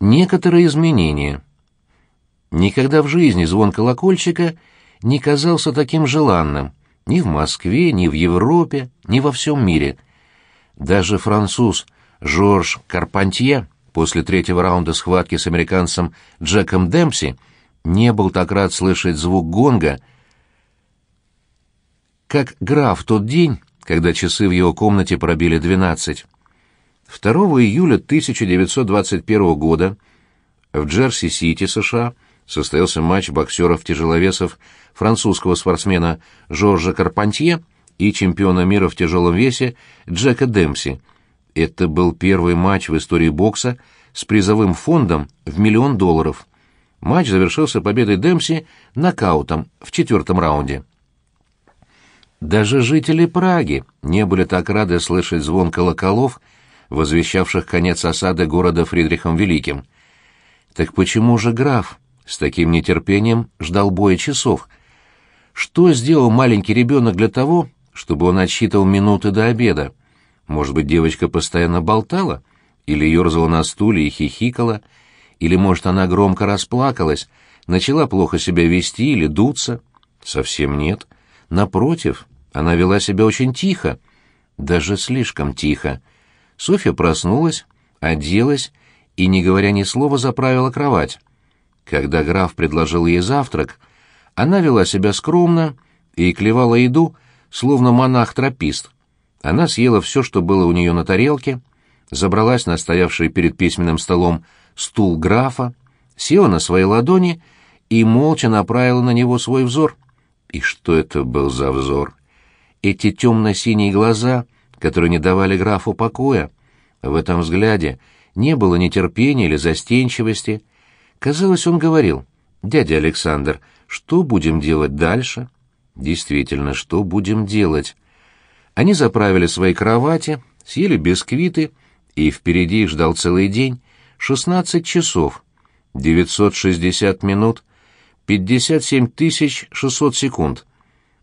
некоторые изменения. Никогда в жизни звон колокольчика не казался таким желанным ни в Москве, ни в Европе, ни во всем мире. Даже француз Жорж Карпантье после третьего раунда схватки с американцем Джеком Демпси не был так рад слышать звук гонга, как граф тот день, когда часы в его комнате пробили двенадцать. 2 июля 1921 года в Джерси-Сити, США, состоялся матч боксеров-тяжеловесов французского спортсмена Жоржа Карпантье и чемпиона мира в тяжелом весе Джека Демпси. Это был первый матч в истории бокса с призовым фондом в миллион долларов. Матч завершился победой Демпси нокаутом в четвертом раунде. Даже жители Праги не были так рады слышать звон колоколов, возвещавших конец осады города Фридрихом Великим. Так почему же граф с таким нетерпением ждал боя часов? Что сделал маленький ребенок для того, чтобы он отсчитывал минуты до обеда? Может быть, девочка постоянно болтала? Или ерзала на стуле и хихикала? Или, может, она громко расплакалась, начала плохо себя вести или дуться? Совсем нет. Напротив, она вела себя очень тихо, даже слишком тихо. Софья проснулась, оделась и, не говоря ни слова, заправила кровать. Когда граф предложил ей завтрак, она вела себя скромно и клевала еду, словно монах-тропист. Она съела все, что было у нее на тарелке, забралась на стоявший перед письменным столом стул графа, села на свои ладони и молча направила на него свой взор. И что это был за взор? Эти темно-синие глаза — которые не давали графу покоя. В этом взгляде не было ни терпения или застенчивости. Казалось, он говорил, «Дядя Александр, что будем делать дальше?» «Действительно, что будем делать?» Они заправили свои кровати, съели бисквиты, и впереди их ждал целый день, 16 часов, 960 минут, 57 600 секунд.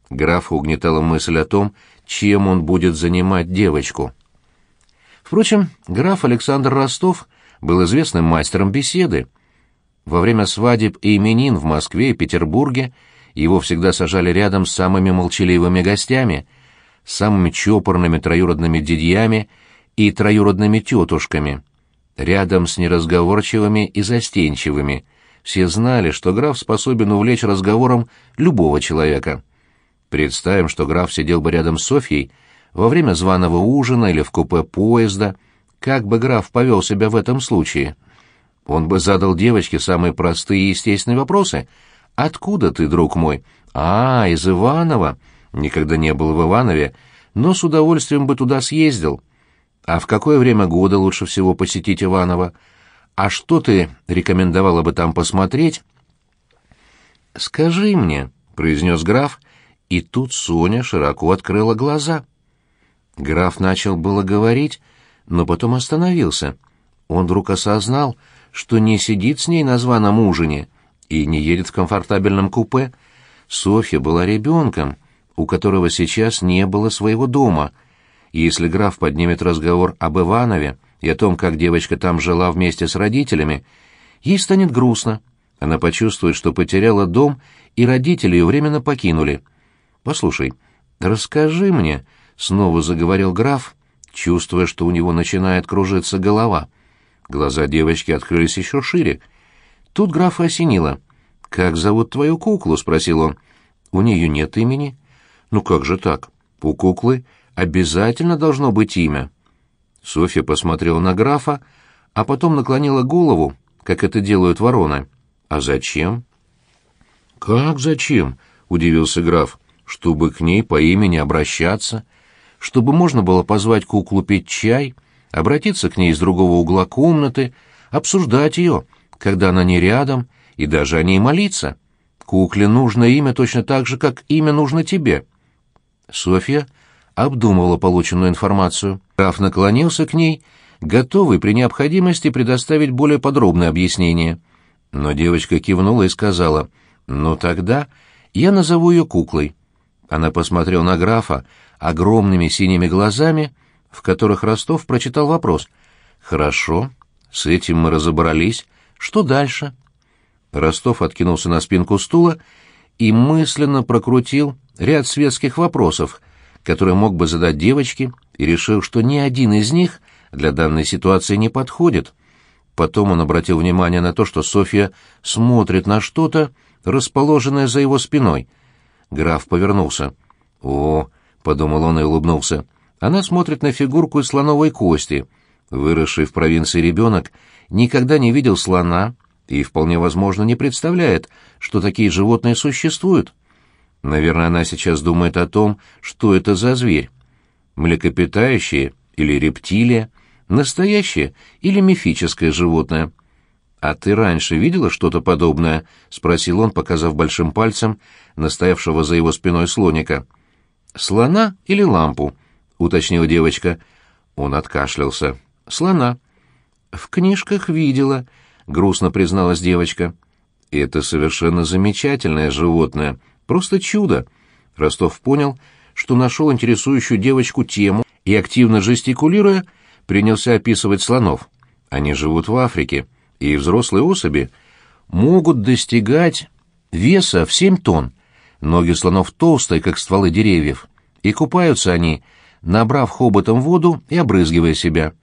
Графа угнетала мысль о том, чем он будет занимать девочку. Впрочем, граф Александр Ростов был известным мастером беседы. Во время свадеб и именин в Москве и Петербурге его всегда сажали рядом с самыми молчаливыми гостями, с самыми чопорными троюродными дядьями и троюродными тетушками, рядом с неразговорчивыми и застенчивыми. Все знали, что граф способен увлечь разговором любого человека — Представим, что граф сидел бы рядом с Софьей во время званого ужина или в купе поезда. Как бы граф повел себя в этом случае? Он бы задал девочке самые простые и естественные вопросы. «Откуда ты, друг мой?» «А, из Иванова». Никогда не был в Иванове, но с удовольствием бы туда съездил. А в какое время года лучше всего посетить Иваново? А что ты рекомендовала бы там посмотреть? «Скажи мне», — произнес граф, и тут Соня широко открыла глаза. Граф начал было говорить, но потом остановился. Он вдруг осознал, что не сидит с ней на званом ужине и не едет в комфортабельном купе. Софья была ребенком, у которого сейчас не было своего дома. Если граф поднимет разговор об Иванове и о том, как девочка там жила вместе с родителями, ей станет грустно. Она почувствует, что потеряла дом, и родители ее временно покинули — «Послушай, расскажи мне», — снова заговорил граф, чувствуя, что у него начинает кружиться голова. Глаза девочки открылись еще шире. Тут графа осенило. «Как зовут твою куклу?» — спросил он. «У нее нет имени». «Ну как же так? У куклы обязательно должно быть имя». Софья посмотрела на графа, а потом наклонила голову, как это делают вороны. «А зачем?» «Как зачем?» — удивился граф чтобы к ней по имени обращаться, чтобы можно было позвать куклу пить чай, обратиться к ней из другого угла комнаты, обсуждать ее, когда она не рядом, и даже о ней молиться. Кукле нужно имя точно так же, как имя нужно тебе. Софья обдумывала полученную информацию. Граф наклонился к ней, готовый при необходимости предоставить более подробное объяснение. Но девочка кивнула и сказала, «Ну тогда я назову ее куклой». Она посмотрела на графа огромными синими глазами, в которых Ростов прочитал вопрос. «Хорошо», — С этим мы разобрались. Что дальше? Ростов откинулся на спинку стула и мысленно прокрутил ряд светских вопросов, которые мог бы задать девочке, и решил, что ни один из них для данной ситуации не подходит. Потом он обратил внимание на то, что Софья смотрит на что-то, расположенное за его спиной. Граф повернулся. «О!» — подумал он и улыбнулся. «Она смотрит на фигурку из слоновой кости. Выросший в провинции ребенок никогда не видел слона и, вполне возможно, не представляет, что такие животные существуют. Наверное, она сейчас думает о том, что это за зверь. Млекопитающие или рептилия, настоящее или мифическое животное. «А ты раньше видела что-то подобное?» — спросил он, показав большим пальцем настоявшего за его спиной слоника. «Слона или лампу?» — уточнила девочка. Он откашлялся. «Слона». «В книжках видела», — грустно призналась девочка. «Это совершенно замечательное животное. Просто чудо». Ростов понял, что нашел интересующую девочку тему и, активно жестикулируя, принялся описывать слонов. Они живут в Африке, и взрослые особи могут достигать веса в 7 тонн. Ноги слонов толстые, как стволы деревьев, и купаются они, набрав хоботом воду и обрызгивая себя.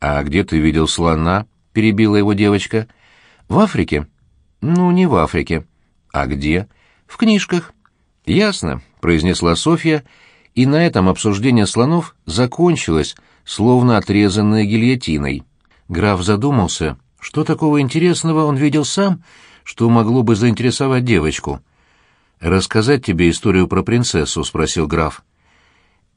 «А где ты видел слона?» — перебила его девочка. «В Африке?» «Ну, не в Африке». «А где?» «В книжках». «Ясно», — произнесла Софья, и на этом обсуждение слонов закончилось, словно отрезанное гильотиной. Граф задумался, что такого интересного он видел сам, что могло бы заинтересовать девочку. «Рассказать тебе историю про принцессу?» — спросил граф.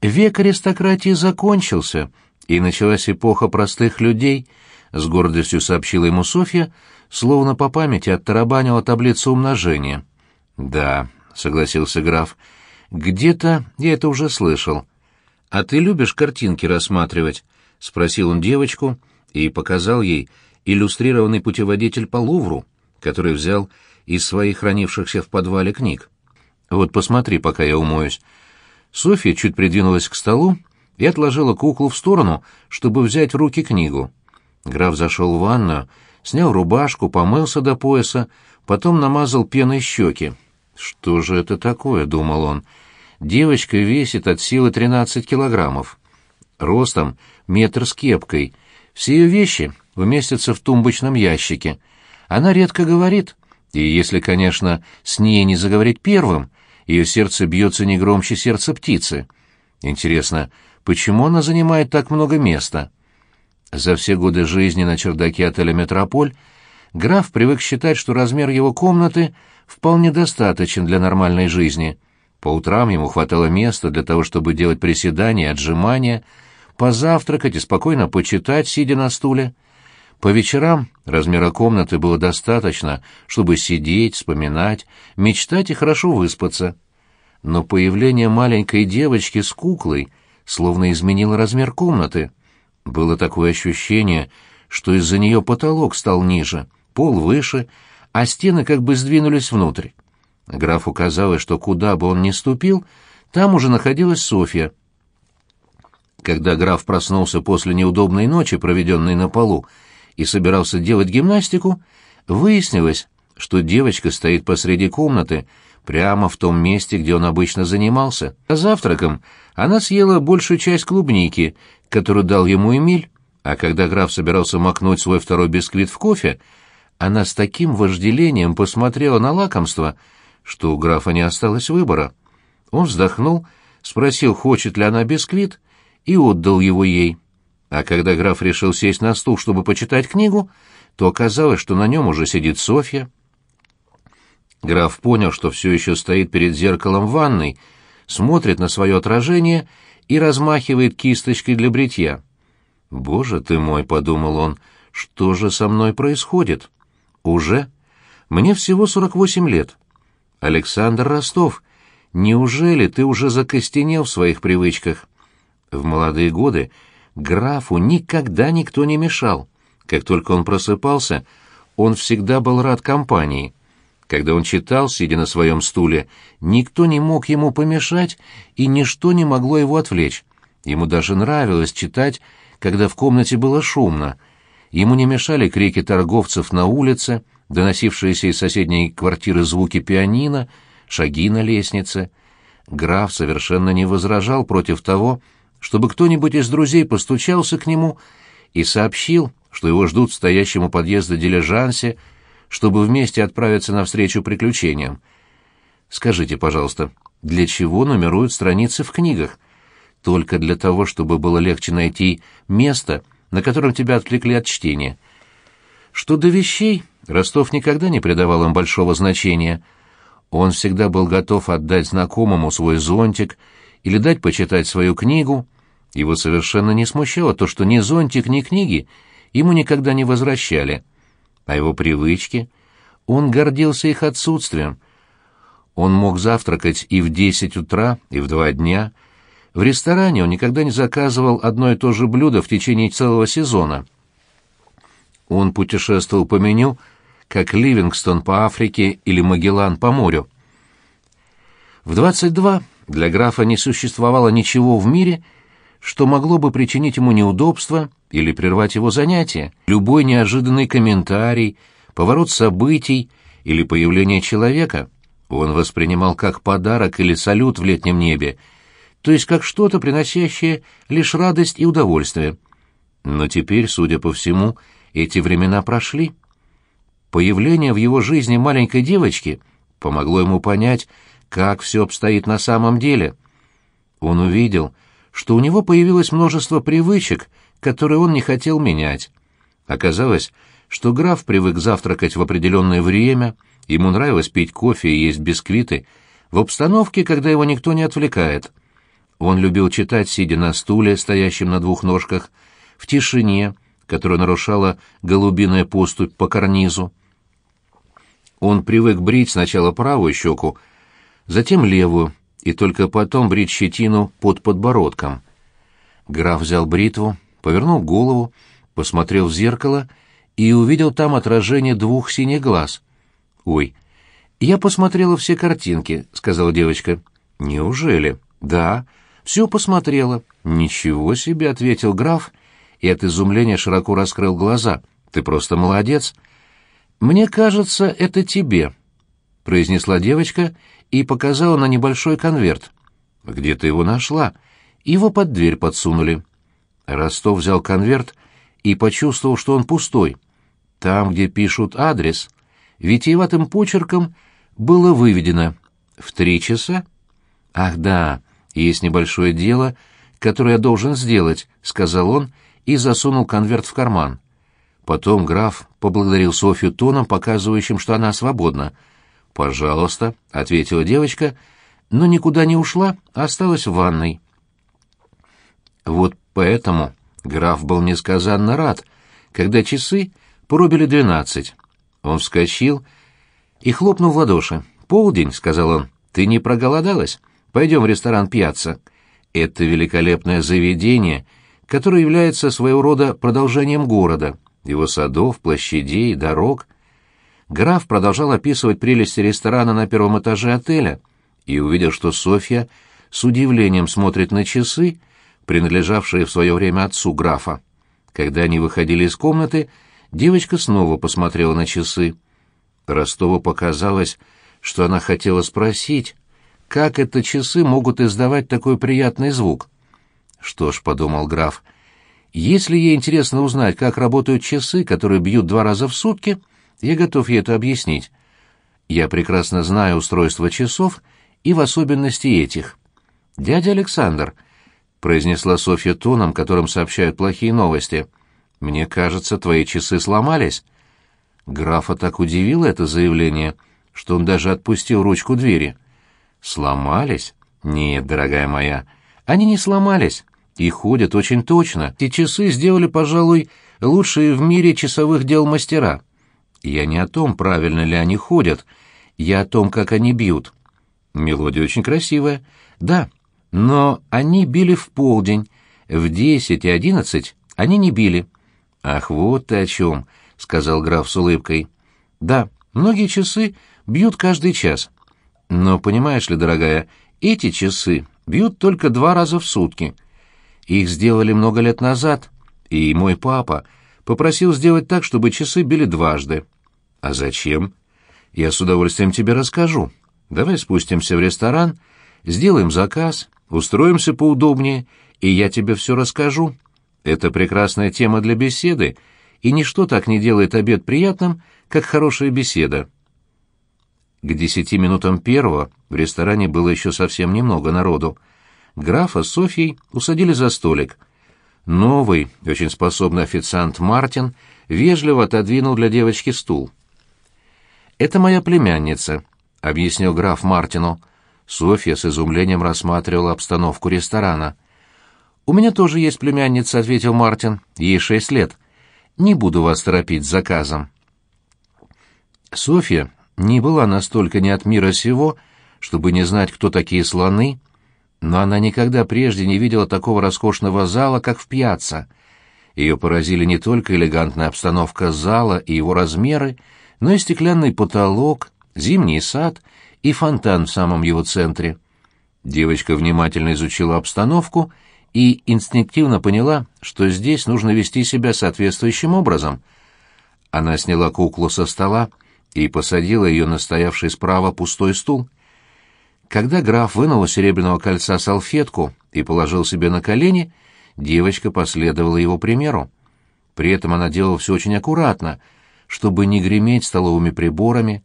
«Век аристократии закончился», и началась эпоха простых людей, — с гордостью сообщила ему Софья, словно по памяти оттарабанила таблицу умножения. — Да, — согласился граф, — где-то я это уже слышал. — А ты любишь картинки рассматривать? — спросил он девочку и показал ей иллюстрированный путеводитель по Лувру, который взял из своих хранившихся в подвале книг. «Вот посмотри, пока я умоюсь». Софья чуть придвинулась к столу и отложила куклу в сторону, чтобы взять в руки книгу. Граф зашел в ванную, снял рубашку, помылся до пояса, потом намазал пеной щеки. «Что же это такое?» — думал он. «Девочка весит от силы 13 килограммов. Ростом метр с кепкой. Все ее вещи уместятся в тумбочном ящике. Она редко говорит, и если, конечно, с ней не заговорить первым, ее сердце бьется не громче сердца птицы. Интересно, почему она занимает так много места? За все годы жизни на чердаке отеля «Метрополь» граф привык считать, что размер его комнаты вполне достаточен для нормальной жизни. По утрам ему хватало места для того, чтобы делать приседания, отжимания, позавтракать и спокойно почитать, сидя на стуле. По вечерам размера комнаты было достаточно, чтобы сидеть, вспоминать, мечтать и хорошо выспаться. Но появление маленькой девочки с куклой словно изменило размер комнаты. Было такое ощущение, что из-за нее потолок стал ниже, пол выше, а стены как бы сдвинулись внутрь. Графу казалось, что куда бы он ни ступил, там уже находилась Софья. Когда граф проснулся после неудобной ночи, проведенной на полу, и собирался делать гимнастику, выяснилось, что девочка стоит посреди комнаты, прямо в том месте, где он обычно занимался. А завтраком она съела большую часть клубники, которую дал ему Эмиль, а когда граф собирался макнуть свой второй бисквит в кофе, она с таким вожделением посмотрела на лакомство, что у графа не осталось выбора. Он вздохнул, спросил, хочет ли она бисквит, и отдал его ей. А когда граф решил сесть на стул, чтобы почитать книгу, то оказалось, что на нем уже сидит Софья. Граф понял, что все еще стоит перед зеркалом в ванной, смотрит на свое отражение и размахивает кисточкой для бритья. «Боже ты мой!» — подумал он. «Что же со мной происходит?» «Уже? Мне всего сорок восемь лет. Александр Ростов, неужели ты уже закостенел в своих привычках?» В молодые годы Графу никогда никто не мешал. Как только он просыпался, он всегда был рад компании. Когда он читал, сидя на своем стуле, никто не мог ему помешать, и ничто не могло его отвлечь. Ему даже нравилось читать, когда в комнате было шумно. Ему не мешали крики торговцев на улице, доносившиеся из соседней квартиры звуки пианино, шаги на лестнице. Граф совершенно не возражал против того, чтобы кто-нибудь из друзей постучался к нему и сообщил, что его ждут в стоящем у подъезда дилижансе, чтобы вместе отправиться навстречу приключениям. Скажите, пожалуйста, для чего нумеруют страницы в книгах? Только для того, чтобы было легче найти место, на котором тебя отвлекли от чтения. Что до вещей, Ростов никогда не придавал им большого значения. Он всегда был готов отдать знакомому свой зонтик или дать почитать свою книгу. Его совершенно не смущало то, что ни зонтик, ни книги ему никогда не возвращали. А его привычки... Он гордился их отсутствием. Он мог завтракать и в десять утра, и в два дня. В ресторане он никогда не заказывал одно и то же блюдо в течение целого сезона. Он путешествовал по меню, как Ливингстон по Африке или Магеллан по морю. В 22 для графа не существовало ничего в мире, что могло бы причинить ему неудобства или прервать его занятия. Любой неожиданный комментарий, поворот событий или появление человека — он воспринимал как подарок или салют в летнем небе, то есть как что-то, приносящее лишь радость и удовольствие. Но теперь, судя по всему, эти времена прошли. Появление в его жизни маленькой девочки помогло ему понять, как все обстоит на самом деле. Он увидел, что у него появилось множество привычек, которые он не хотел менять. Оказалось, что граф привык завтракать в определенное время, Ему нравилось пить кофе и есть бисквиты в обстановке, когда его никто не отвлекает. Он любил читать, сидя на стуле, стоящем на двух ножках, в тишине, которая нарушала голубиная поступь по карнизу. Он привык брить сначала правую щеку, затем левую, и только потом брить щетину под подбородком. Граф взял бритву, повернул голову, посмотрел в зеркало и увидел там отражение двух синих глаз. «Ой, я посмотрела все картинки», — сказала девочка. «Неужели?» «Да, все посмотрела». «Ничего себе», — ответил граф, и от изумления широко раскрыл глаза. «Ты просто молодец». «Мне кажется, это тебе», — произнесла девочка и показала на небольшой конверт. «Где ты его нашла?» «Его под дверь подсунули». Ростов взял конверт и почувствовал, что он пустой. Там, где пишут адрес, витиеватым почерком было выведено «в три часа». «Ах да, есть небольшое дело, которое я должен сделать», — сказал он и засунул конверт в карман. Потом граф поблагодарил Софью тоном, показывающим, что она свободна. «Пожалуйста», — ответила девочка, но никуда не ушла, а осталась в ванной. Вот поэтому граф был несказанно рад, когда часы пробили двенадцать. Он вскочил и хлопнул в ладоши. «Полдень», — сказал он, — «ты не проголодалась? Пойдем в ресторан «Пьяцца». Это великолепное заведение, которое является своего рода продолжением города, его садов, площадей, дорог. Граф продолжал описывать прелести ресторана на первом этаже отеля и увидел, что Софья с удивлением смотрит на часы, принадлежавшие в свое время отцу графа. Когда они выходили из комнаты, Девочка снова посмотрела на часы. Ростову показалось, что она хотела спросить, как это часы могут издавать такой приятный звук. Что ж, подумал граф, если ей интересно узнать, как работают часы, которые бьют два раза в сутки, я готов ей это объяснить. Я прекрасно знаю устройство часов и в особенности этих. «Дядя Александр», — произнесла Софья тоном, которым сообщают плохие новости, — мне кажется, твои часы сломались. Графа так удивило это заявление, что он даже отпустил ручку двери. Сломались? Нет, дорогая моя, они не сломались и ходят очень точно. Эти часы сделали, пожалуй, лучшие в мире часовых дел мастера. Я не о том, правильно ли они ходят, я о том, как они бьют. Мелодия очень красивая. Да, но они били в полдень, в десять и одиннадцать они не били. «Ах, вот ты о чем», — сказал граф с улыбкой. «Да, многие часы бьют каждый час. Но, понимаешь ли, дорогая, эти часы бьют только два раза в сутки. Их сделали много лет назад, и мой папа попросил сделать так, чтобы часы били дважды. А зачем? Я с удовольствием тебе расскажу. Давай спустимся в ресторан, сделаем заказ, устроимся поудобнее, и я тебе все расскажу. Это прекрасная тема для беседы, и ничто так не делает обед приятным, как хорошая беседа. К десяти минутам первого в ресторане было еще совсем немного народу. Графа с Софьей усадили за столик. Новый, очень способный официант Мартин вежливо отодвинул для девочки стул. «Это моя племянница», — объяснил граф Мартину. Софья с изумлением рассматривала обстановку ресторана. «У меня тоже есть племянница», — ответил Мартин. «Ей шесть лет. Не буду вас торопить с заказом». Софья не была настолько не от мира сего, чтобы не знать, кто такие слоны, но она никогда прежде не видела такого роскошного зала, как в пьяцца. Ее поразили не только элегантная обстановка зала и его размеры, но и стеклянный потолок, зимний сад и фонтан в самом его центре. Девочка внимательно изучила обстановку и инстинктивно поняла, что здесь нужно вести себя соответствующим образом. Она сняла куклу со стола и посадила ее на стоявший справа пустой стул. Когда граф вынул из серебряного кольца салфетку и положил себе на колени, девочка последовала его примеру. При этом она делала все очень аккуратно, чтобы не греметь столовыми приборами.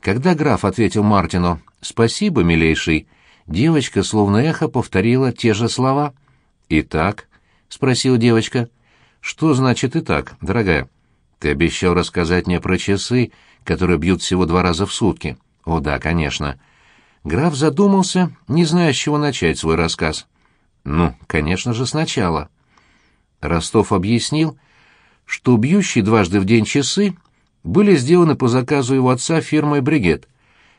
Когда граф ответил Мартину «Спасибо, милейший», девочка словно эхо повторила те же слова. «Итак?» — спросила девочка. «Что значит «итак», дорогая?» «Ты обещал рассказать мне про часы, которые бьют всего два раза в сутки». «О да, конечно». Граф задумался, не зная, с чего начать свой рассказ. Ну, конечно же, сначала. Ростов объяснил, что бьющие дважды в день часы были сделаны по заказу его отца фирмой «Бригет».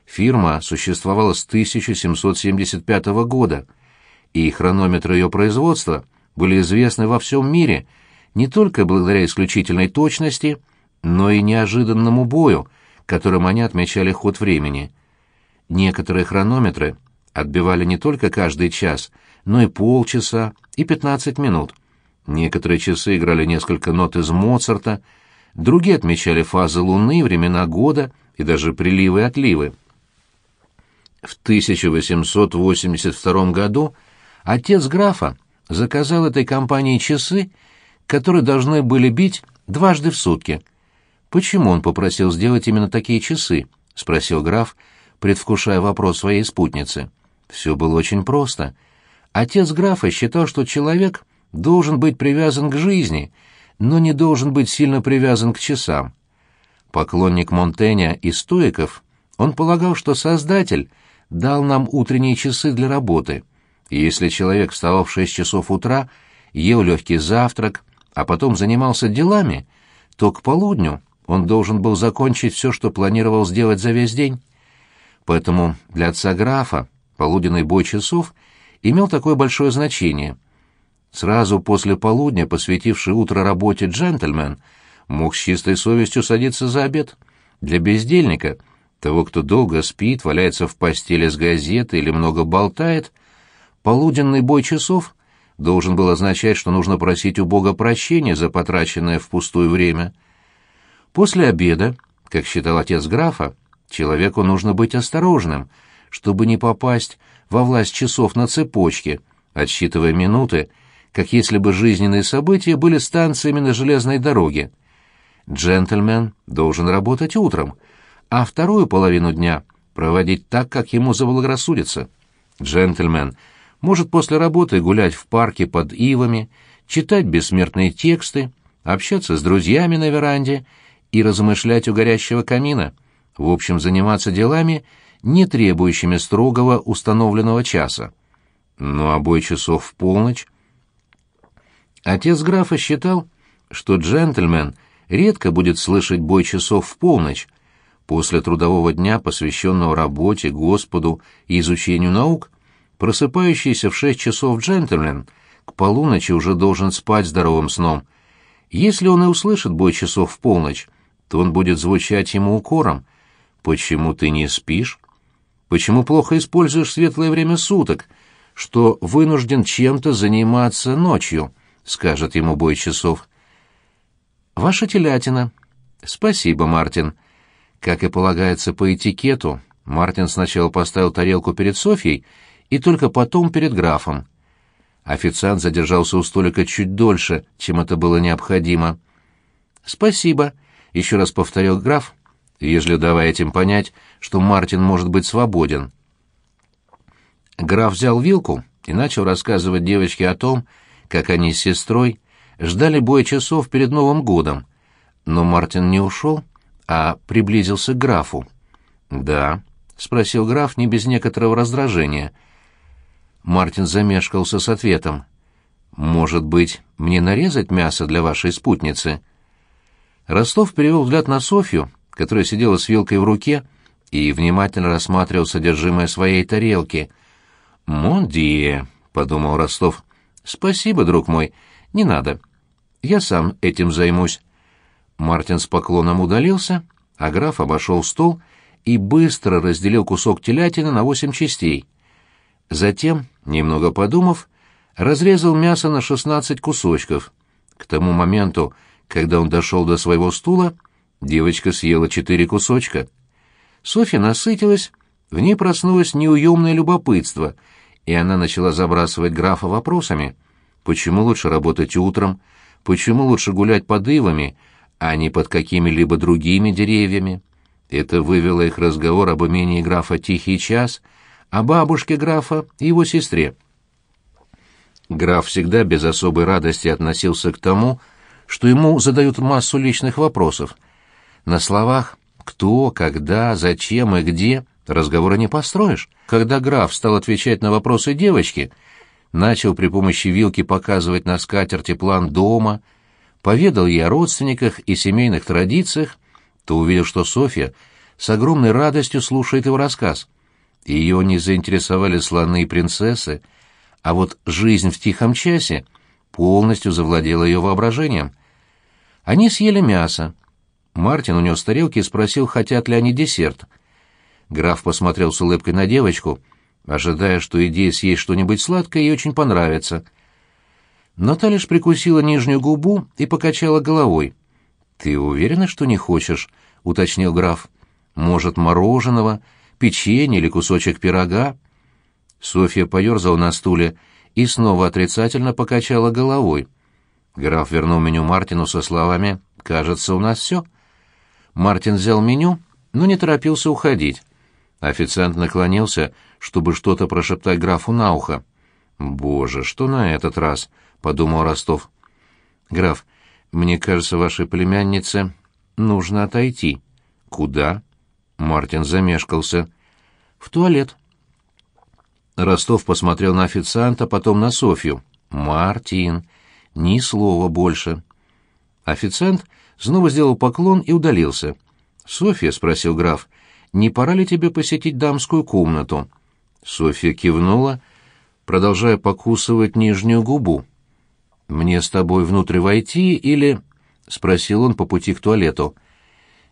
Фирма существовала с 1775 года, и хронометры ее производства были известны во всем мире не только благодаря исключительной точности, но и неожиданному бою, которым они отмечали ход времени — Некоторые хронометры отбивали не только каждый час, но и полчаса, и пятнадцать минут. Некоторые часы играли несколько нот из Моцарта, другие отмечали фазы Луны, времена года и даже приливы и отливы. В 1882 году отец графа заказал этой компании часы, которые должны были бить дважды в сутки. «Почему он попросил сделать именно такие часы?» — спросил граф, — предвкушая вопрос своей спутницы. Все было очень просто. Отец графа считал, что человек должен быть привязан к жизни, но не должен быть сильно привязан к часам. Поклонник Монтэня и стоиков, он полагал, что Создатель дал нам утренние часы для работы. Если человек вставал в шесть часов утра, ел легкий завтрак, а потом занимался делами, то к полудню он должен был закончить все, что планировал сделать за весь день. Поэтому для отца графа полуденный бой часов имел такое большое значение. Сразу после полудня, посвятивший утро работе джентльмен, мог с чистой совестью садиться за обед. Для бездельника, того, кто долго спит, валяется в постели с газетой или много болтает, полуденный бой часов должен был означать, что нужно просить у Бога прощения за потраченное впустую время. После обеда, как считал отец графа, Человеку нужно быть осторожным, чтобы не попасть во власть часов на цепочке, отсчитывая минуты, как если бы жизненные события были станциями на железной дороге. Джентльмен должен работать утром, а вторую половину дня проводить так, как ему заблагорассудится. Джентльмен может после работы гулять в парке под ивами, читать бессмертные тексты, общаться с друзьями на веранде и размышлять у горящего камина в общем, заниматься делами, не требующими строгого установленного часа. Ну а бой часов в полночь? Отец графа считал, что джентльмен редко будет слышать бой часов в полночь, после трудового дня, посвященного работе, Господу и изучению наук, просыпающийся в шесть часов джентльмен к полуночи уже должен спать здоровым сном. Если он и услышит бой часов в полночь, то он будет звучать ему укором, «Почему ты не спишь? Почему плохо используешь светлое время суток, что вынужден чем-то заниматься ночью?» — скажет ему бой часов. «Ваша телятина». «Спасибо, Мартин». Как и полагается по этикету, Мартин сначала поставил тарелку перед Софьей и только потом перед графом. Официант задержался у столика чуть дольше, чем это было необходимо. «Спасибо», — еще раз повторил граф, вежливо давая этим понять, что Мартин может быть свободен. Граф взял вилку и начал рассказывать девочке о том, как они с сестрой ждали боя часов перед Новым годом. Но Мартин не ушел, а приблизился к графу. «Да», — спросил граф не без некоторого раздражения. Мартин замешкался с ответом. «Может быть, мне нарезать мясо для вашей спутницы?» Ростов перевел взгляд на Софью, которая сидела с вилкой в руке и внимательно рассматривал содержимое своей тарелки. «Мондие», — подумал Ростов. «Спасибо, друг мой, не надо. Я сам этим займусь». Мартин с поклоном удалился, а граф обошел стол и быстро разделил кусок телятины на восемь частей. Затем, немного подумав, разрезал мясо на шестнадцать кусочков. К тому моменту, когда он дошел до своего стула, девочка съела четыре кусочка. Софья насытилась, в ней проснулось неуемное любопытство, и она начала забрасывать графа вопросами. Почему лучше работать утром? Почему лучше гулять под ивами, а не под какими-либо другими деревьями? Это вывело их разговор об имении графа «Тихий час», о бабушке графа и его сестре. Граф всегда без особой радости относился к тому, что ему задают массу личных вопросов. На словах «кто», «когда», «зачем» и «где» разговора не построишь. Когда граф стал отвечать на вопросы девочки, начал при помощи вилки показывать на скатерти план дома, поведал ей о родственниках и семейных традициях, то увидел, что Софья с огромной радостью слушает его рассказ. Ее не заинтересовали слоны и принцессы, а вот жизнь в тихом часе полностью завладела ее воображением. Они съели мясо. Мартин унес тарелки и спросил, хотят ли они десерт. Граф посмотрел с улыбкой на девочку, ожидая, что идея съесть что-нибудь сладкое ей очень понравится. Но прикусила нижнюю губу и покачала головой. «Ты уверена, что не хочешь?» — уточнил граф. «Может, мороженого, печенье или кусочек пирога?» Софья поерзала на стуле и снова отрицательно покачала головой. Граф вернул меню Мартину со словами «Кажется, у нас все». Мартин взял меню, но не торопился уходить. Официант наклонился, чтобы что-то прошептать графу на ухо. «Боже, что на этот раз?» — подумал Ростов. «Граф, мне кажется, вашей племяннице нужно отойти». «Куда?» Мартин замешкался. «В туалет». Ростов посмотрел на официанта, потом на Софью. «Мартин, ни слова больше». Официант снова сделал поклон и удалился. «Софья», — спросил граф, — «не пора ли тебе посетить дамскую комнату?» Софья кивнула, продолжая покусывать нижнюю губу. «Мне с тобой внутрь войти или...» — спросил он по пути к туалету.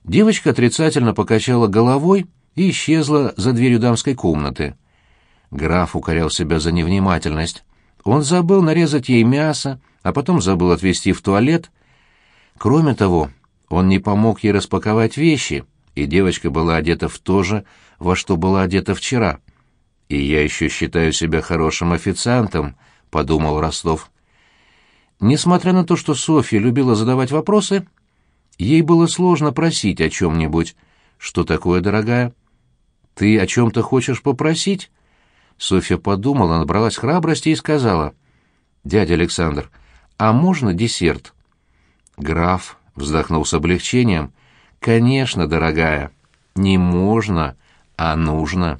Девочка отрицательно покачала головой и исчезла за дверью дамской комнаты. Граф укорял себя за невнимательность. Он забыл нарезать ей мясо, а потом забыл отвезти в туалет. Кроме того, он не помог ей распаковать вещи, и девочка была одета в то же, во что была одета вчера. «И я еще считаю себя хорошим официантом», — подумал Ростов. Несмотря на то, что Софья любила задавать вопросы, Ей было сложно просить о чем-нибудь. «Что такое, дорогая?» «Ты о чем-то хочешь попросить?» Софья подумала, набралась храбрости и сказала. «Дядя Александр, а можно десерт?» Граф вздохнул с облегчением. «Конечно, дорогая, не можно, а нужно».